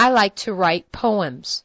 I like to write poems.